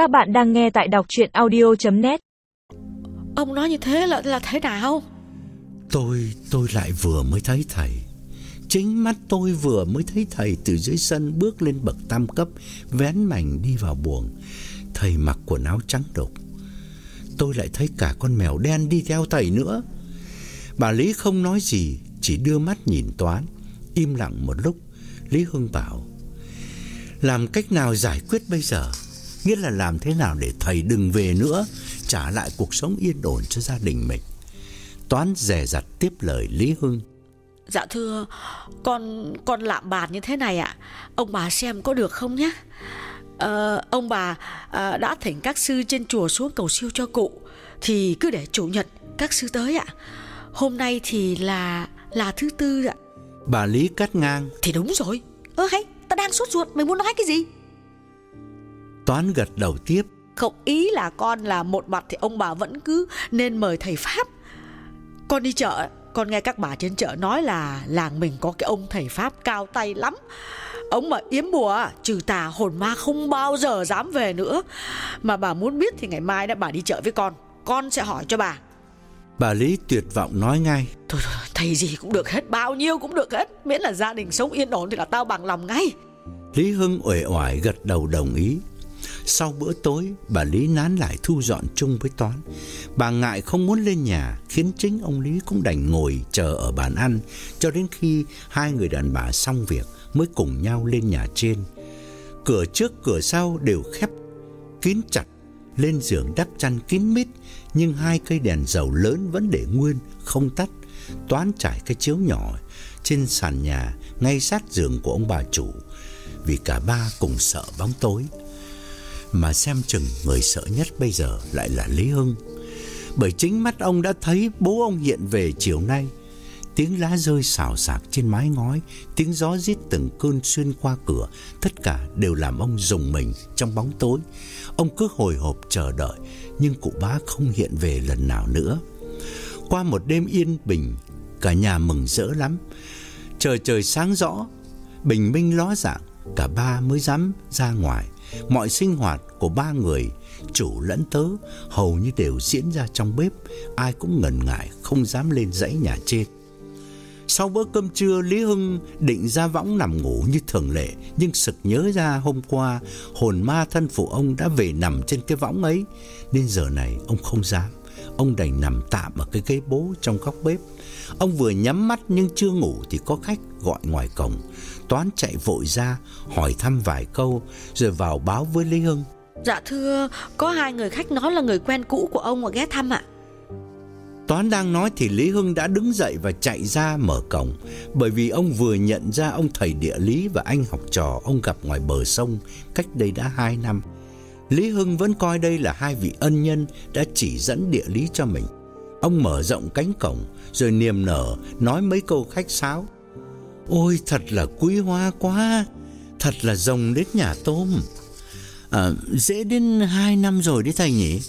Các bạn đang nghe tại đọc chuyện audio.net Ông nói như thế là là thế nào? Tôi, tôi lại vừa mới thấy thầy. Chính mắt tôi vừa mới thấy thầy từ dưới sân bước lên bậc tam cấp, vén mảnh đi vào buồng. Thầy mặc quần áo trắng đục. Tôi lại thấy cả con mèo đen đi theo thầy nữa. Bà Lý không nói gì, chỉ đưa mắt nhìn Toán. Im lặng một lúc, Lý Hưng bảo Làm cách nào giải quyết bây giờ? Nghĩa là làm thế nào để thầy đừng về nữa, trả lại cuộc sống yên ổn cho gia đình mình. Toán dè dặt tiếp lời Lý Hưng. Dạ thưa, con con lạm bàn như thế này ạ. Ông bà xem có được không nhé? Ờ, ông bà à, đã thỉnh các sư trên chùa xuống cầu siêu cho cụ thì cứ để chủ nhật các sư tới ạ. Hôm nay thì là là thứ tư ạ. Bà Lý cắt ngang. Thì đúng rồi. Ơ hay, ta đang sốt ruột, mày muốn nói cái gì? Toán gật đầu tiếp. Không ý là con là một mặt thì ông bà vẫn cứ nên mời thầy Pháp. Con đi chợ, con nghe các bà trên chợ nói là làng mình có cái ông thầy Pháp cao tay lắm. Ông mà yếm bùa, trừ tà hồn ma không bao giờ dám về nữa. Mà bà muốn biết thì ngày mai đã bà đi chợ với con. Con sẽ hỏi cho bà. Bà Lý tuyệt vọng nói ngay. Thôi, thôi thầy gì cũng được hết, bao nhiêu cũng được hết. Miễn là gia đình sống yên ổn thì là tao bằng lòng ngay. Lý Hưng uể oải gật đầu đồng ý. Sau bữa tối, bà Lý nán lại thu dọn chung với Toán. Bà ngại không muốn lên nhà, khiến chính ông Lý cũng đành ngồi chờ ở bàn ăn cho đến khi hai người đàn bà xong việc mới cùng nhau lên nhà trên. Cửa trước cửa sau đều khép kín chặt, lên giường đắp chăn kín mít, nhưng hai cây đèn dầu lớn vẫn để nguyên, không tắt. Toán trải cái chiếu nhỏ trên sàn nhà ngay sát giường của ông bà chủ, vì cả ba cùng sợ bóng tối. Mà xem chừng người sợ nhất bây giờ lại là Lý Hưng. Bởi chính mắt ông đã thấy bố ông hiện về chiều nay. Tiếng lá rơi xào xạc trên mái ngói, Tiếng gió rít từng cơn xuyên qua cửa, Tất cả đều làm ông rùng mình trong bóng tối. Ông cứ hồi hộp chờ đợi, Nhưng cụ bá không hiện về lần nào nữa. Qua một đêm yên bình, Cả nhà mừng rỡ lắm. Trời trời sáng rõ, Bình minh ló dạng Cả ba mới dám ra ngoài Mọi sinh hoạt của ba người, chủ lẫn tớ, hầu như đều diễn ra trong bếp, ai cũng ngần ngại không dám lên dãy nhà trên. Sau bữa cơm trưa, Lý Hưng định ra võng nằm ngủ như thường lệ, nhưng sực nhớ ra hôm qua hồn ma thân phụ ông đã về nằm trên cái võng ấy, nên giờ này ông không dám. Ông đành nằm tạm ở cái ghế bố trong góc bếp. Ông vừa nhắm mắt nhưng chưa ngủ thì có khách gọi ngoài cổng. Toán chạy vội ra, hỏi thăm vài câu rồi vào báo với Lý Hưng. Dạ thưa, có hai người khách nói là người quen cũ của ông mà ghé thăm ạ. Toán đang nói thì Lý Hưng đã đứng dậy và chạy ra mở cổng Bởi vì ông vừa nhận ra ông thầy địa lý và anh học trò ông gặp ngoài bờ sông cách đây đã hai năm Lý Hưng vẫn coi đây là hai vị ân nhân đã chỉ dẫn địa lý cho mình Ông mở rộng cánh cổng rồi niềm nở nói mấy câu khách sáo. Ôi thật là quý hoa quá Thật là rồng đến nhà tôm. À, Dễ đến hai năm rồi đấy thầy nhỉ?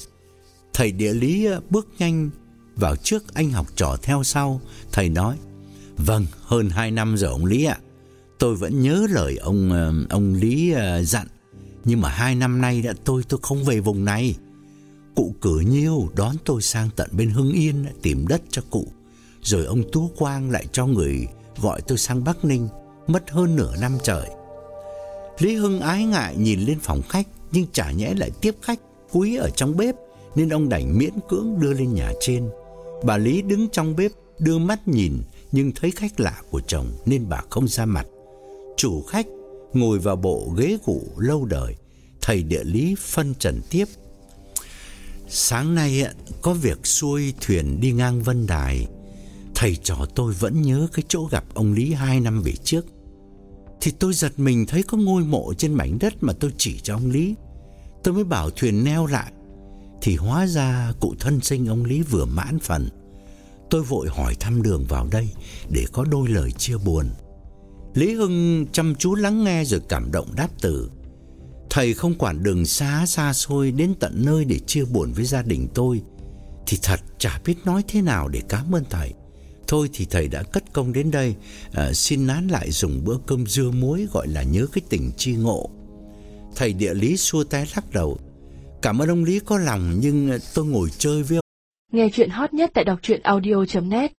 Thầy địa lý à, bước nhanh vào trước anh học trò theo sau. Thầy nói Vâng hơn hai năm rồi ông Lý ạ. Tôi vẫn nhớ lời ông à, ông Lý à, dặn. Nhưng mà hai năm nay đã tôi tôi không về vùng này. Cụ cử nhiêu đón tôi sang tận bên Hưng Yên tìm đất cho cụ Rồi ông Tú Quang lại cho người gọi tôi sang Bắc Ninh, mất hơn nửa năm trời. Lý Hưng ái ngại nhìn lên phòng khách, nhưng chả nhẽ lại tiếp khách quý ở trong bếp, nên ông đành miễn cưỡng đưa lên nhà trên. Bà Lý đứng trong bếp, đưa mắt nhìn, nhưng thấy khách lạ của chồng nên bà không ra mặt. Chủ khách ngồi vào bộ ghế cũ lâu đời, thầy địa lý phân trần tiếp. Sáng nay có việc xuôi thuyền đi ngang Vân Đài, thầy trò tôi vẫn nhớ cái chỗ gặp ông Lý hai năm về trước. Thì tôi giật mình thấy có ngôi mộ trên mảnh đất mà tôi chỉ cho ông Lý. Tôi mới bảo thuyền neo lại. Thì hóa ra cụ thân sinh ông Lý vừa mãn phần. Tôi vội hỏi thăm đường vào đây để có đôi lời chia buồn. Lý Hưng chăm chú lắng nghe rồi cảm động đáp từ. Thầy không quản đường xa xa xôi đến tận nơi để chia buồn với gia đình tôi thì thật chả biết nói thế nào để cảm ơn thầy. Thôi thì thầy đã cất công đến đây. À, Xin nán lại dùng bữa cơm dưa muối Gọi là nhớ cái tình chi ngộ. Thầy địa lý xua tay lắc đầu. Cảm ơn ông Lý có lòng nhưng tôi ngồi chơi với Nghe chuyện hot nhất tại đọc truyện audio.net